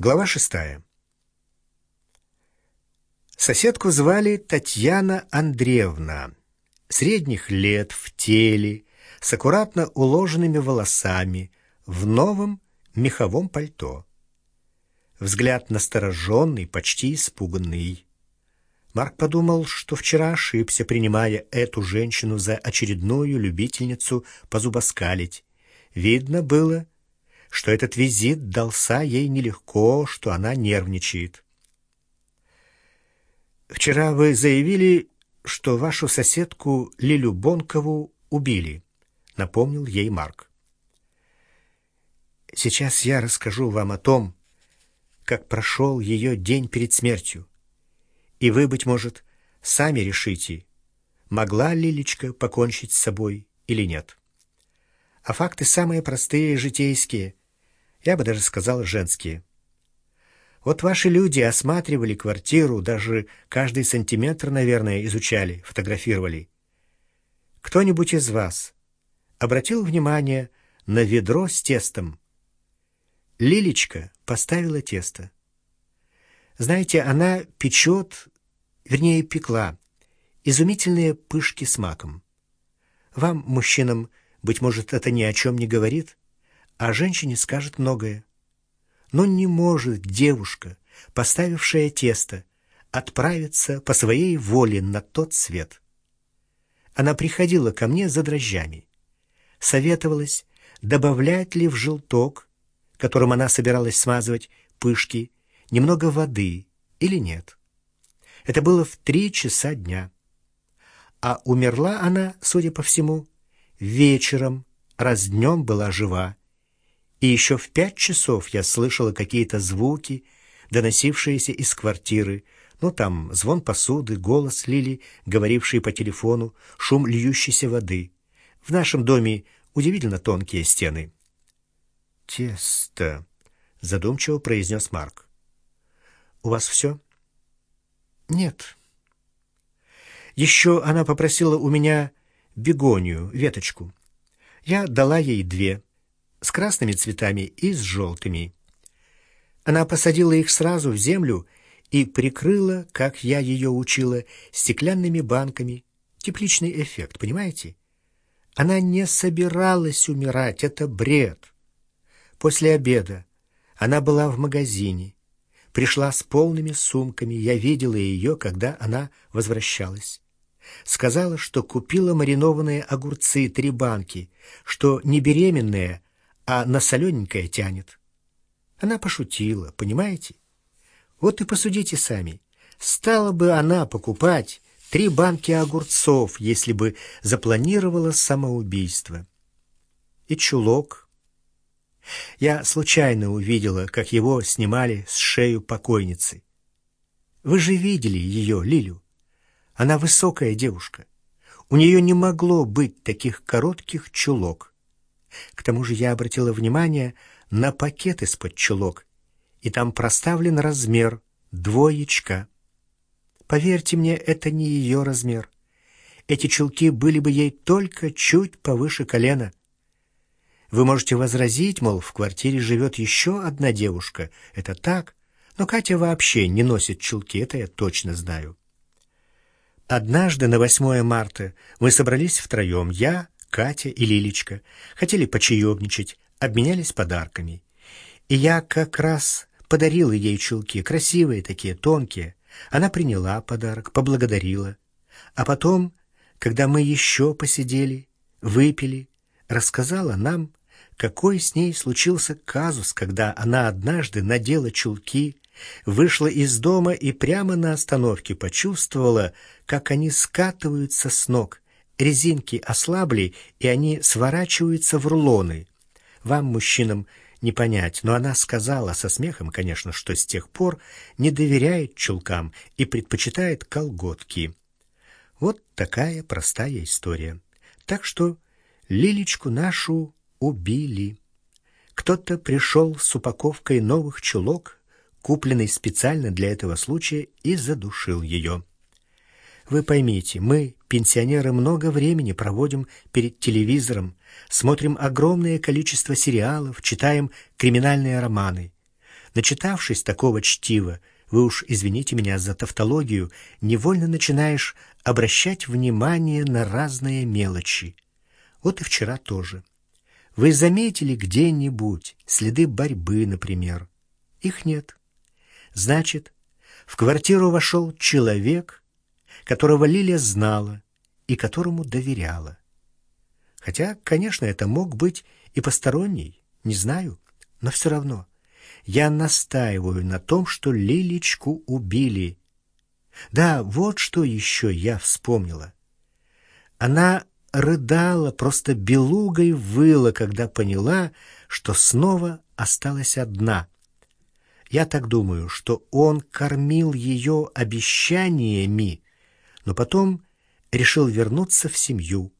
Глава шестая. Соседку звали Татьяна Андреевна. Средних лет, в теле, с аккуратно уложенными волосами, в новом меховом пальто. Взгляд настороженный, почти испуганный. Марк подумал, что вчера ошибся, принимая эту женщину за очередную любительницу позубоскалить. Видно было, что этот визит дался ей нелегко, что она нервничает. «Вчера вы заявили, что вашу соседку Лилю Бонкову убили», — напомнил ей Марк. «Сейчас я расскажу вам о том, как прошел ее день перед смертью, и вы, быть может, сами решите, могла Лилечка покончить с собой или нет. А факты самые простые, житейские, я бы даже сказал женские. Вот ваши люди осматривали квартиру, даже каждый сантиметр, наверное, изучали, фотографировали. Кто-нибудь из вас обратил внимание на ведро с тестом? Лилечка поставила тесто. Знаете, она печет, вернее, пекла, изумительные пышки с маком. Вам, мужчинам, быть может, это ни о чем не говорит? А женщине скажет многое. Но не может девушка, поставившая тесто, отправиться по своей воле на тот свет. Она приходила ко мне за дрожжами, советовалась, добавлять ли в желток, которым она собиралась смазывать пышки, немного воды или нет. Это было в три часа дня. А умерла она, судя по всему, вечером, раз днем была жива, и еще в пять часов я слышала какие-то звуки, доносившиеся из квартиры. Ну, там звон посуды, голос Лили, говоривший по телефону, шум льющейся воды. В нашем доме удивительно тонкие стены. «Тесто», — задумчиво произнес Марк. «У вас все?» «Нет». Еще она попросила у меня бегонию, веточку. Я дала ей две — с красными цветами и с желтыми. Она посадила их сразу в землю и прикрыла, как я ее учила, стеклянными банками. Тепличный эффект, понимаете? Она не собиралась умирать, это бред. После обеда она была в магазине, пришла с полными сумками, я видела ее, когда она возвращалась. Сказала, что купила маринованные огурцы, три банки, что не беременная, а на солененькое тянет. Она пошутила, понимаете? Вот и посудите сами. Стала бы она покупать три банки огурцов, если бы запланировала самоубийство. И чулок. Я случайно увидела, как его снимали с шею покойницы. Вы же видели ее, Лилю. Она высокая девушка. У нее не могло быть таких коротких чулок. К тому же я обратила внимание на пакет из-под чулок, и там проставлен размер двоечка. Поверьте мне, это не ее размер. Эти чулки были бы ей только чуть повыше колена. Вы можете возразить, мол, в квартире живет еще одна девушка. Это так, но Катя вообще не носит чулки, это я точно знаю. Однажды на 8 марта мы собрались втроем, я, Катя и Лилечка хотели почаевничать, обменялись подарками. И я как раз подарила ей чулки, красивые такие, тонкие. Она приняла подарок, поблагодарила. А потом, когда мы еще посидели, выпили, рассказала нам, какой с ней случился казус, когда она однажды надела чулки, вышла из дома и прямо на остановке почувствовала, как они скатываются с ног — резинки ослабли, и они сворачиваются в рулоны. Вам, мужчинам, не понять, но она сказала со смехом, конечно, что с тех пор не доверяет чулкам и предпочитает колготки. Вот такая простая история. Так что Лилечку нашу убили. Кто-то пришел с упаковкой новых чулок, купленной специально для этого случая, и задушил ее. Вы поймите, мы, пенсионеры, много времени проводим перед телевизором, смотрим огромное количество сериалов, читаем криминальные романы. Начитавшись такого чтива, вы уж извините меня за тавтологию, невольно начинаешь обращать внимание на разные мелочи. Вот и вчера тоже. Вы заметили где-нибудь следы борьбы, например? Их нет. Значит, в квартиру вошел человек, которого Лилия знала и которому доверяла. Хотя, конечно, это мог быть и посторонний, не знаю, но все равно. Я настаиваю на том, что Лилечку убили. Да, вот что еще я вспомнила. Она рыдала, просто белугой выла, когда поняла, что снова осталась одна. Я так думаю, что он кормил ее обещаниями, но потом решил вернуться в семью.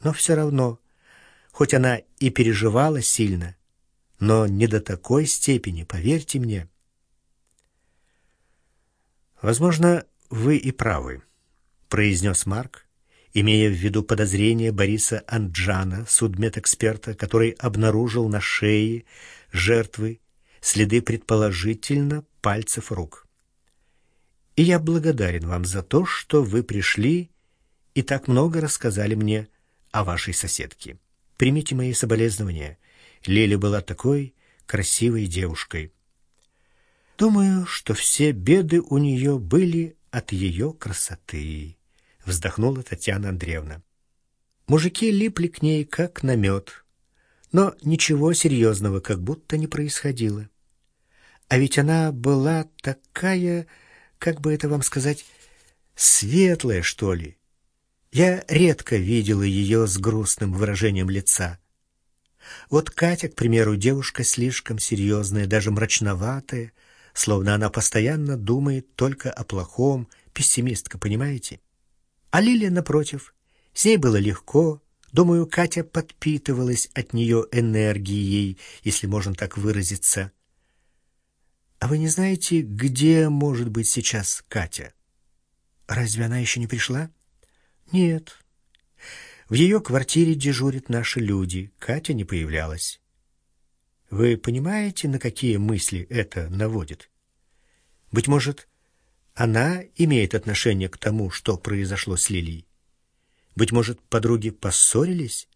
Но все равно, хоть она и переживала сильно, но не до такой степени, поверьте мне. «Возможно, вы и правы», — произнес Марк, имея в виду подозрение Бориса Анджана, судмедэксперта, который обнаружил на шее жертвы следы предположительно пальцев рук. «И я благодарен вам за то, что вы пришли и так много рассказали мне о вашей соседке. Примите мои соболезнования». Лиля была такой красивой девушкой. Думаю, что все беды у нее были от ее красоты, вздохнула Татьяна Андреевна. Мужики липли к ней, как на мед, но ничего серьезного как будто не происходило. А ведь она была такая, как бы это вам сказать, светлая, что ли. Я редко видела ее с грустным выражением лица. Вот Катя, к примеру, девушка слишком серьезная, даже мрачноватая, словно она постоянно думает только о плохом, пессимистка, понимаете? А Лилия, напротив, с ней было легко, думаю, Катя подпитывалась от нее энергией, если можно так выразиться. А вы не знаете, где может быть сейчас Катя? Разве она еще не пришла? Нет, в ее квартире дежурят наши люди. Катя не появлялась. Вы понимаете, на какие мысли это наводит? Быть может, она имеет отношение к тому, что произошло с Лилией? Быть может, подруги поссорились?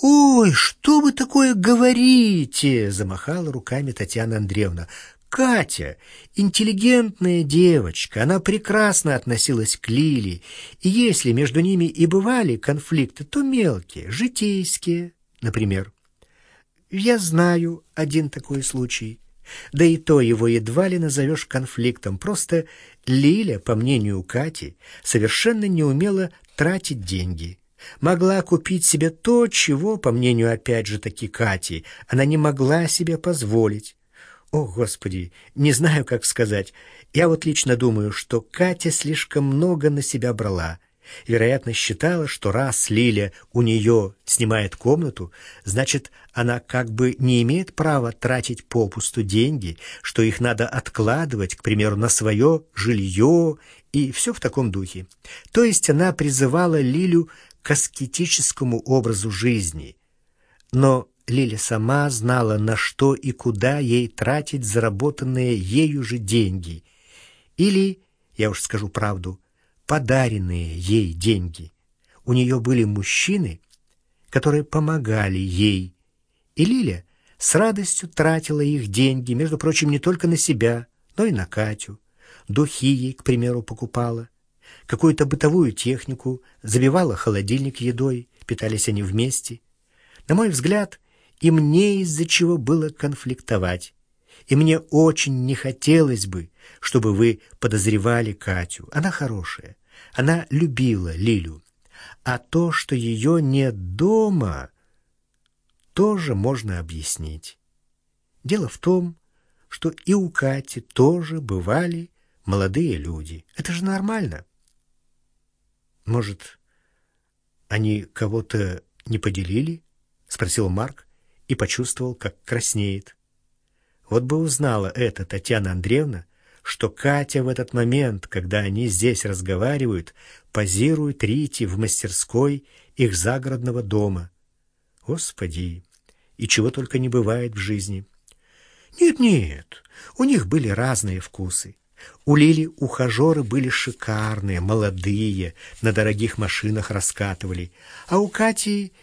«Ой, что вы такое говорите?» — замахала руками Татьяна Андреевна. Катя, интеллигентная девочка, она прекрасно относилась к Лиле, и если между ними и бывали конфликты, то мелкие, житейские, например. Я знаю один такой случай. Да и то его едва ли назовешь конфликтом. Просто Лиля, по мнению Кати, совершенно не умела тратить деньги. Могла купить себе то, чего, по мнению опять же таки Кати, она не могла себе позволить. О, Господи, не знаю, как сказать. Я вот лично думаю, что Катя слишком много на себя брала. Вероятно, считала, что раз Лиля у нее снимает комнату, значит, она как бы не имеет права тратить попусту деньги, что их надо откладывать, к примеру, на свое жилье и все в таком духе. То есть она призывала Лилю к аскетическому образу жизни. Но Лиля сама знала, на что и куда ей тратить заработанные ею же деньги. Или, я уж скажу правду, подаренные ей деньги. У нее были мужчины, которые помогали ей. И Лиля с радостью тратила их деньги, между прочим, не только на себя, но и на Катю. Духи ей, к примеру, покупала. Какую-то бытовую технику, забивала холодильник едой, питались они вместе. На мой взгляд, и мне из-за чего было конфликтовать. И мне очень не хотелось бы, чтобы вы подозревали Катю. Она хорошая, она любила Лилю. А то, что ее нет дома, тоже можно объяснить. Дело в том, что и у Кати тоже бывали молодые люди. Это же нормально. Может, они кого-то не поделили? Спросил Марк и почувствовал, как краснеет. Вот бы узнала это Татьяна Андреевна, что Катя в этот момент, когда они здесь разговаривают, позирует Рите в мастерской их загородного дома. Господи, и чего только не бывает в жизни. Нет-нет, у них были разные вкусы. У Лили ухажеры были шикарные, молодые, на дорогих машинах раскатывали. А у Кати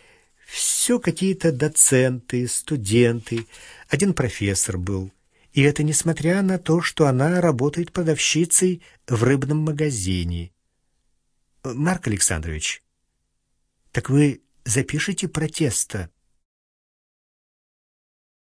все какие-то доценты, студенты. Один профессор был. И это несмотря на то, что она работает продавщицей в рыбном магазине. Марк Александрович, так вы запишите протеста